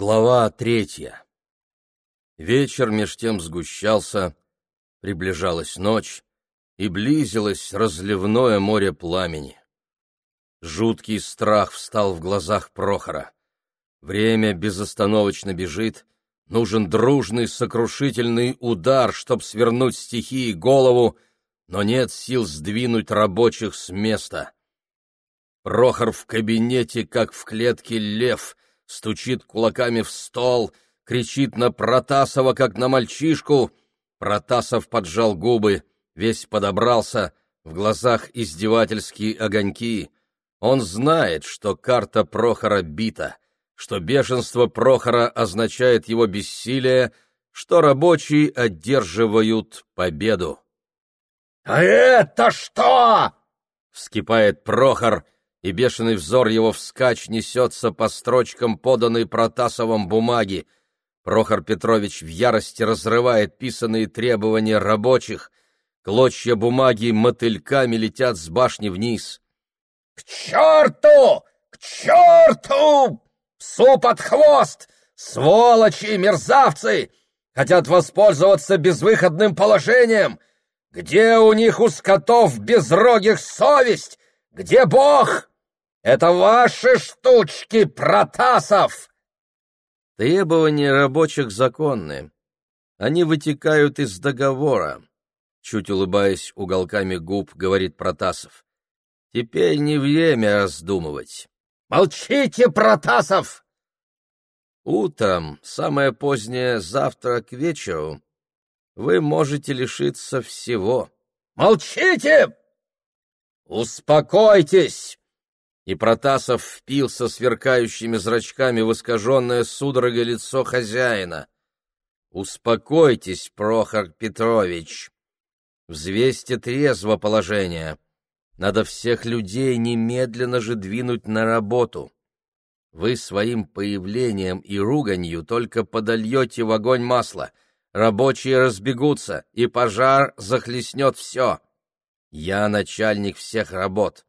Глава третья. Вечер меж тем сгущался, приближалась ночь, и близилось разливное море пламени. Жуткий страх встал в глазах Прохора. Время безостановочно бежит, нужен дружный сокрушительный удар, чтоб свернуть стихии голову, но нет сил сдвинуть рабочих с места. Прохор в кабинете, как в клетке лев, стучит кулаками в стол, кричит на Протасова, как на мальчишку. Протасов поджал губы, весь подобрался, в глазах издевательские огоньки. Он знает, что карта Прохора бита, что бешенство Прохора означает его бессилие, что рабочие одерживают победу. — А это что? — вскипает Прохор — и бешеный взор его вскачь несется по строчкам поданной Протасовым бумаги. Прохор Петрович в ярости разрывает писанные требования рабочих. Клочья бумаги мотыльками летят с башни вниз. — К черту! К черту! Псу под хвост! Сволочи, мерзавцы! Хотят воспользоваться безвыходным положением! Где у них у скотов безрогих совесть? Где Бог? Это ваши штучки, Протасов!» Требования рабочих законные. Они вытекают из договора. Чуть улыбаясь уголками губ, говорит Протасов. Теперь не время раздумывать. Молчите, Протасов! Утром, самое позднее завтра к вечеру, вы можете лишиться всего. Молчите! Успокойтесь! И Протасов впился сверкающими зрачками в искаженное судорогой лицо хозяина. «Успокойтесь, Прохор Петрович. Взвесьте трезво положение. Надо всех людей немедленно же двинуть на работу. Вы своим появлением и руганью только подольете в огонь масло. Рабочие разбегутся, и пожар захлестнет все. Я начальник всех работ».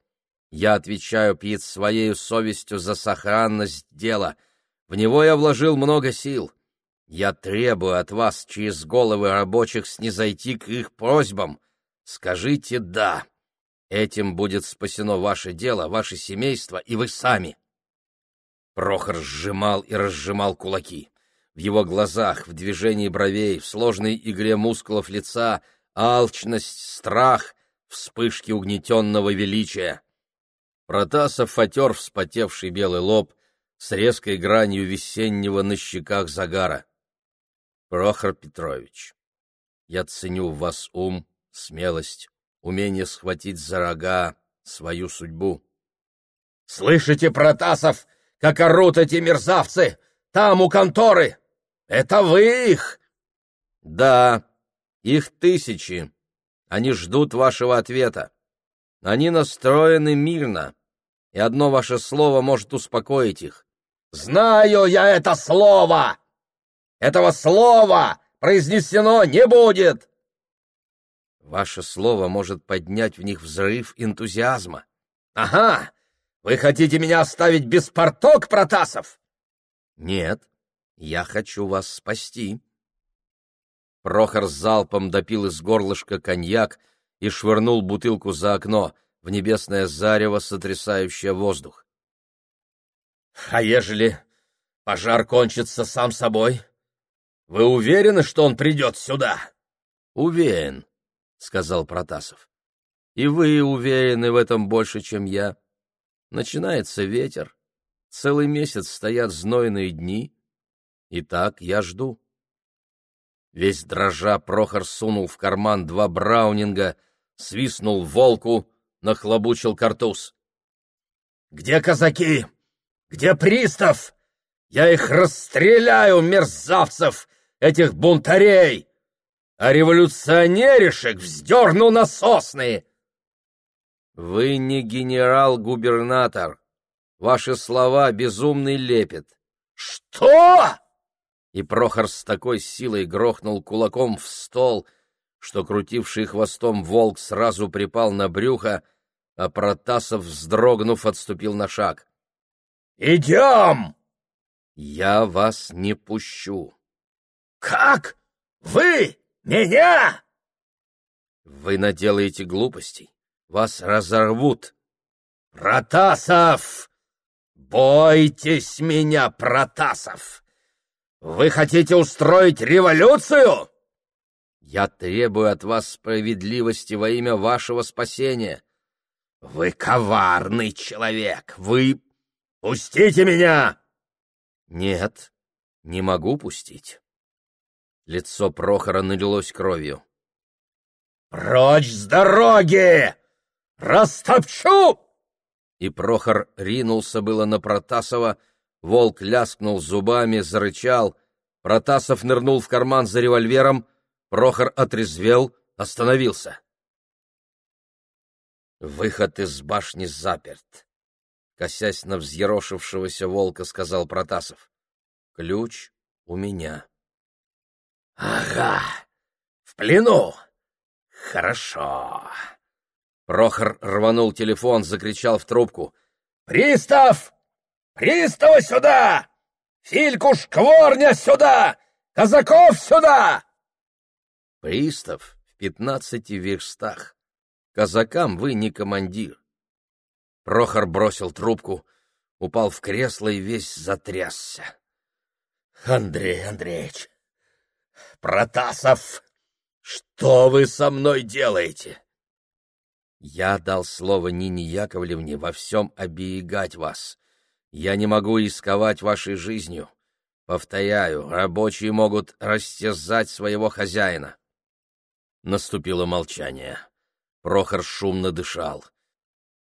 Я отвечаю перед своей совестью за сохранность дела. В него я вложил много сил. Я требую от вас через головы рабочих снизойти к их просьбам. Скажите «да». Этим будет спасено ваше дело, ваше семейство и вы сами. Прохор сжимал и разжимал кулаки. В его глазах, в движении бровей, в сложной игре мускулов лица алчность, страх, вспышки угнетенного величия. Протасов отер вспотевший белый лоб с резкой гранью весеннего на щеках загара. Прохор Петрович, я ценю в вас ум, смелость, умение схватить за рога свою судьбу. Слышите, Протасов, как орут эти мерзавцы? Там, у конторы! Это вы их? Да, их тысячи. Они ждут вашего ответа. Они настроены мирно и одно ваше слово может успокоить их. «Знаю я это слово! Этого слова произнесено не будет!» Ваше слово может поднять в них взрыв энтузиазма. «Ага! Вы хотите меня оставить без порток, Протасов?» «Нет, я хочу вас спасти». Прохор залпом допил из горлышка коньяк и швырнул бутылку за окно — в небесное зарево, сотрясающее воздух. — А ежели пожар кончится сам собой? Вы уверены, что он придет сюда? — Уверен, — сказал Протасов. — И вы уверены в этом больше, чем я. Начинается ветер, целый месяц стоят знойные дни, и так я жду. Весь дрожа Прохор сунул в карман два браунинга, свистнул волку — нахлобучил картуз. «Где казаки? Где пристав? Я их расстреляю, мерзавцев, этих бунтарей! А революционеришек вздерну на сосны!» «Вы не генерал-губернатор. Ваши слова безумный лепет». «Что?» И Прохор с такой силой грохнул кулаком в стол, что крутивший хвостом волк сразу припал на брюхо, а Протасов, вздрогнув, отступил на шаг. «Идем!» Я вас не пущу. Как? Вы? Меня? Вы наделаете глупостей. Вас разорвут. Протасов! Бойтесь меня, Протасов! Вы хотите устроить революцию? Я требую от вас справедливости во имя вашего спасения. Вы коварный человек. Вы... Пустите меня! Нет, не могу пустить. Лицо Прохора налилось кровью. «Прочь с дороги! Растопчу!» И Прохор ринулся было на Протасова, волк ляскнул зубами, зарычал. Протасов нырнул в карман за револьвером, Прохор отрезвел, остановился. «Выход из башни заперт», — косясь на взъерошившегося волка, сказал Протасов. «Ключ у меня». «Ага, в плену!» «Хорошо». Прохор рванул телефон, закричал в трубку. «Пристав! Пристава сюда! Фильку Шкворня сюда! Казаков сюда!» «Пристав в пятнадцати верстах. Казакам вы не командир». Прохор бросил трубку, упал в кресло и весь затрясся. «Андрей Андреевич! Протасов!» «Что вы со мной делаете?» «Я дал слово Нине Яковлевне во всем оберегать вас. Я не могу рисковать вашей жизнью. Повторяю, рабочие могут растерзать своего хозяина». Наступило молчание. Прохор шумно дышал.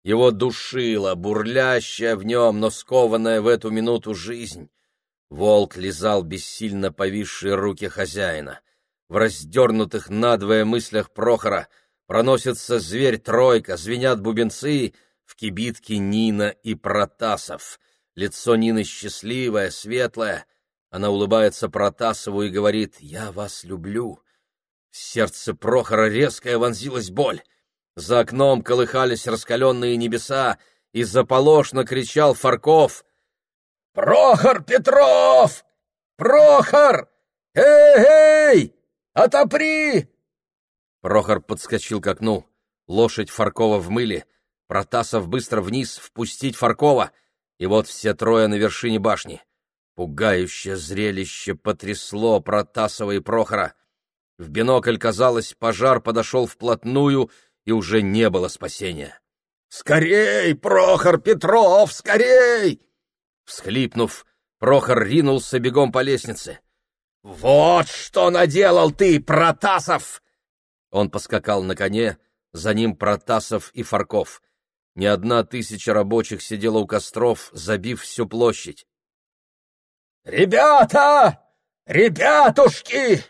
Его душила, бурлящая в нем, но скованная в эту минуту жизнь. Волк лизал бессильно повисшие руки хозяина. В раздернутых надвое мыслях Прохора проносится зверь-тройка, звенят бубенцы, в кибитке Нина и Протасов. Лицо Нины счастливое, светлое. Она улыбается Протасову и говорит «Я вас люблю». В сердце Прохора резкая вонзилась боль. За окном колыхались раскаленные небеса, и заполошно кричал Фарков. «Прохор Петров! Прохор! Эй-эй! Отопри!» Прохор подскочил к окну. Лошадь Фаркова в мыле. Протасов быстро вниз, впустить Фаркова. И вот все трое на вершине башни. Пугающее зрелище потрясло Протасова и Прохора. В бинокль, казалось, пожар подошел вплотную, и уже не было спасения. «Скорей, Прохор Петров, скорей!» Всхлипнув, Прохор ринулся бегом по лестнице. «Вот что наделал ты, Протасов!» Он поскакал на коне, за ним Протасов и Фарков. Не одна тысяча рабочих сидела у костров, забив всю площадь. «Ребята! Ребятушки!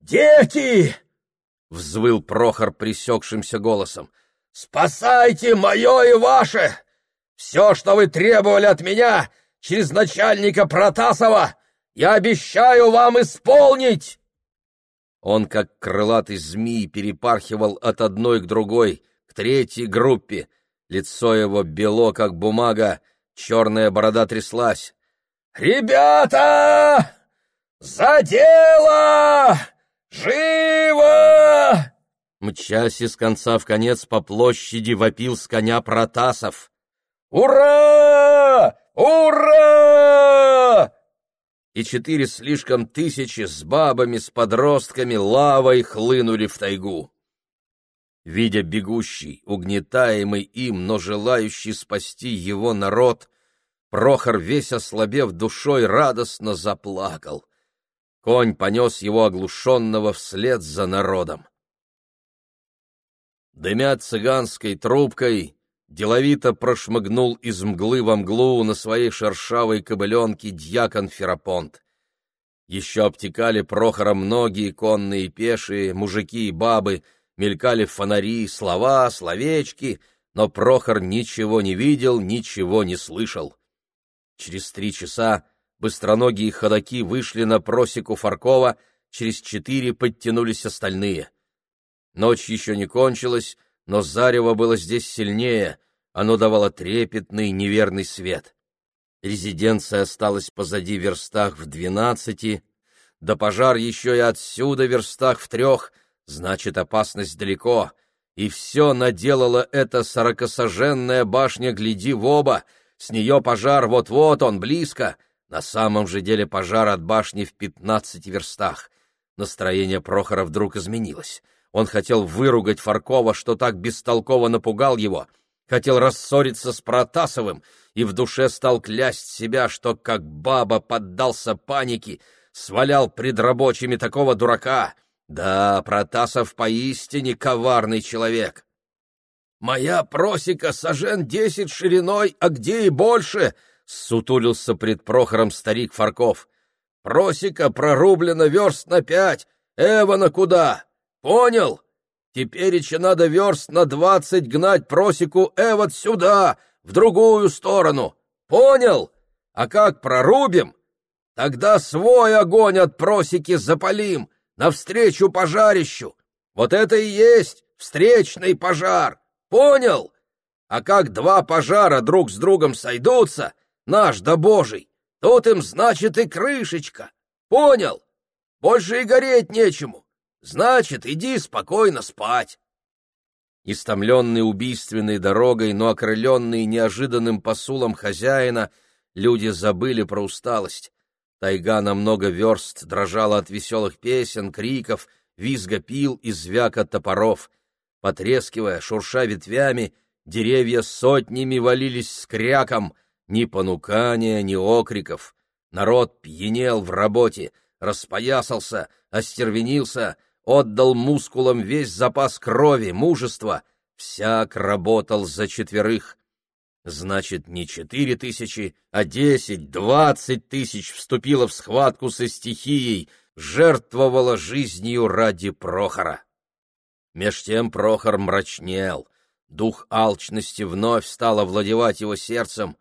Дети!» — взвыл Прохор пресекшимся голосом. «Спасайте мое и ваше! Все, что вы требовали от меня, через начальника Протасова, я обещаю вам исполнить!» Он, как крылатый змей, перепархивал от одной к другой, к третьей группе. Лицо его бело, как бумага, черная борода тряслась. «Ребята! За дело! Живо!» Мчась из конца в конец по площади вопил с коня Протасов. «Ура! Ура!» и четыре слишком тысячи с бабами, с подростками лавой хлынули в тайгу. Видя бегущий, угнетаемый им, но желающий спасти его народ, Прохор, весь ослабев душой, радостно заплакал. Конь понес его оглушенного вслед за народом. Дымя цыганской трубкой, деловито прошмыгнул из мглы во мглу на своей шершавой кобыленке дьякон Ферапонт. Еще обтекали Прохора многие конные и пешие, мужики и бабы, мелькали фонари, слова, словечки, но Прохор ничего не видел, ничего не слышал. Через три часа быстроногие ходаки вышли на просеку Фаркова, через четыре подтянулись остальные. Ночь еще не кончилась, но зарево было здесь сильнее, оно давало трепетный неверный свет. Резиденция осталась позади верстах в двенадцати, да пожар еще и отсюда верстах в трех, значит, опасность далеко. И все наделала эта сорокосоженная башня «Гляди в оба», с нее пожар вот-вот, он близко. На самом же деле пожар от башни в пятнадцати верстах. Настроение Прохора вдруг изменилось. Он хотел выругать Фаркова, что так бестолково напугал его, хотел рассориться с Протасовым и в душе стал клясть себя, что как баба поддался панике, свалял пред рабочими такого дурака. Да, Протасов поистине коварный человек. «Моя просека сажен десять шириной, а где и больше!» — сутулился пред Прохором старик Фарков. «Просека прорублена верст на пять. Эвана куда? Понял? Теперь еще надо верст на двадцать гнать просеку Эвот сюда, в другую сторону. Понял? А как прорубим? Тогда свой огонь от просеки запалим, навстречу пожарищу. Вот это и есть встречный пожар. Понял? А как два пожара друг с другом сойдутся, наш да божий, тут им, значит, и крышечка. Понял? Больше и гореть нечему. Значит, иди спокойно спать. Истомленный убийственной дорогой, но окрыленный неожиданным посулом хозяина, люди забыли про усталость. Тайга на много верст дрожала от веселых песен, криков, визга пил и звяка топоров. Потрескивая, шурша ветвями, деревья сотнями валились с кряком, ни понукания, ни окриков. Народ пьянел в работе, распоясался, остервенился — отдал мускулам весь запас крови, мужества, всяк работал за четверых. Значит, не четыре тысячи, а десять, двадцать тысяч вступило в схватку со стихией, жертвовала жизнью ради Прохора. Меж тем Прохор мрачнел, дух алчности вновь стал овладевать его сердцем.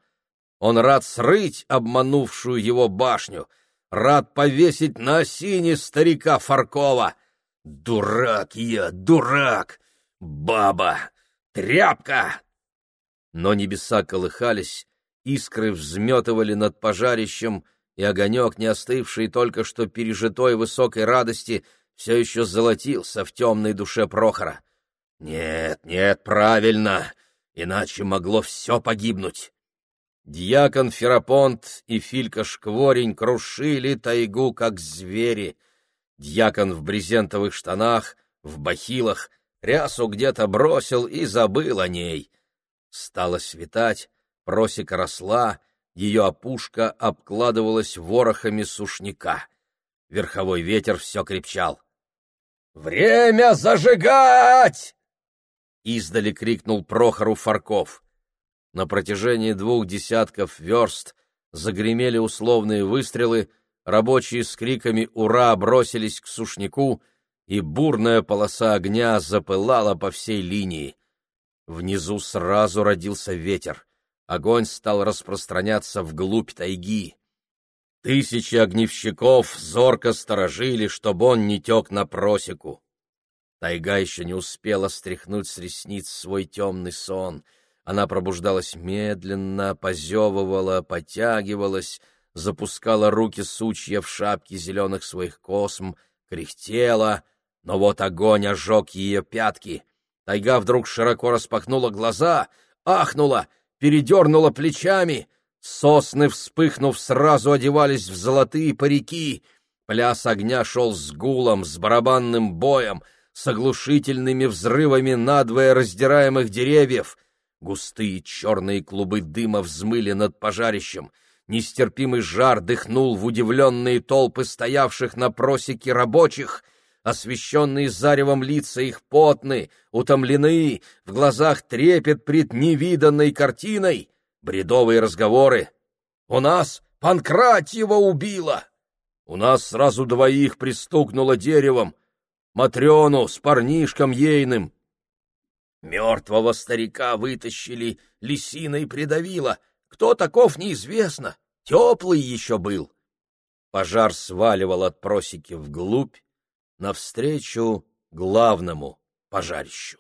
Он рад срыть обманувшую его башню, рад повесить на осине старика Фаркова — Дурак я, дурак! Баба! Тряпка! Но небеса колыхались, искры взметывали над пожарищем, и огонек, не остывший только что пережитой высокой радости, все еще золотился в темной душе Прохора. Нет, нет, правильно, иначе могло все погибнуть. Дьякон Ферапонт и Филька Шкворень крушили тайгу, как звери — Дьякон в брезентовых штанах, в бахилах, рясу где-то бросил и забыл о ней. Стало светать, просека росла, ее опушка обкладывалась ворохами сушняка. Верховой ветер все крепчал. «Время зажигать!» Издали крикнул Прохору Фарков. На протяжении двух десятков верст загремели условные выстрелы, рабочие с криками «Ура!» бросились к сушняку, и бурная полоса огня запылала по всей линии. Внизу сразу родился ветер. Огонь стал распространяться вглубь тайги. Тысячи огневщиков зорко сторожили, чтобы он не тек на просеку. Тайга еще не успела стряхнуть с ресниц свой темный сон. Она пробуждалась медленно, позевывала, потягивалась, запускала руки сучья в шапки зеленых своих косм, кряхтела, но вот огонь ожег ее пятки. Тайга вдруг широко распахнула глаза, ахнула, передернула плечами. Сосны, вспыхнув, сразу одевались в золотые парики. Пляс огня шел с гулом, с барабанным боем, с оглушительными взрывами надвое раздираемых деревьев. Густые черные клубы дыма взмыли над пожарищем — Нестерпимый жар дыхнул в удивленные толпы стоявших на просеке рабочих, освещенные заревом лица их потны, утомлены, в глазах трепет пред невиданной картиной, бредовые разговоры. «У нас Панкратьева убила!» «У нас сразу двоих пристукнуло деревом, Матрёну с парнишком ейным!» Мертвого старика вытащили, лисиной придавило — кто таков, неизвестно. Теплый еще был. Пожар сваливал от просеки вглубь, навстречу главному пожарищу.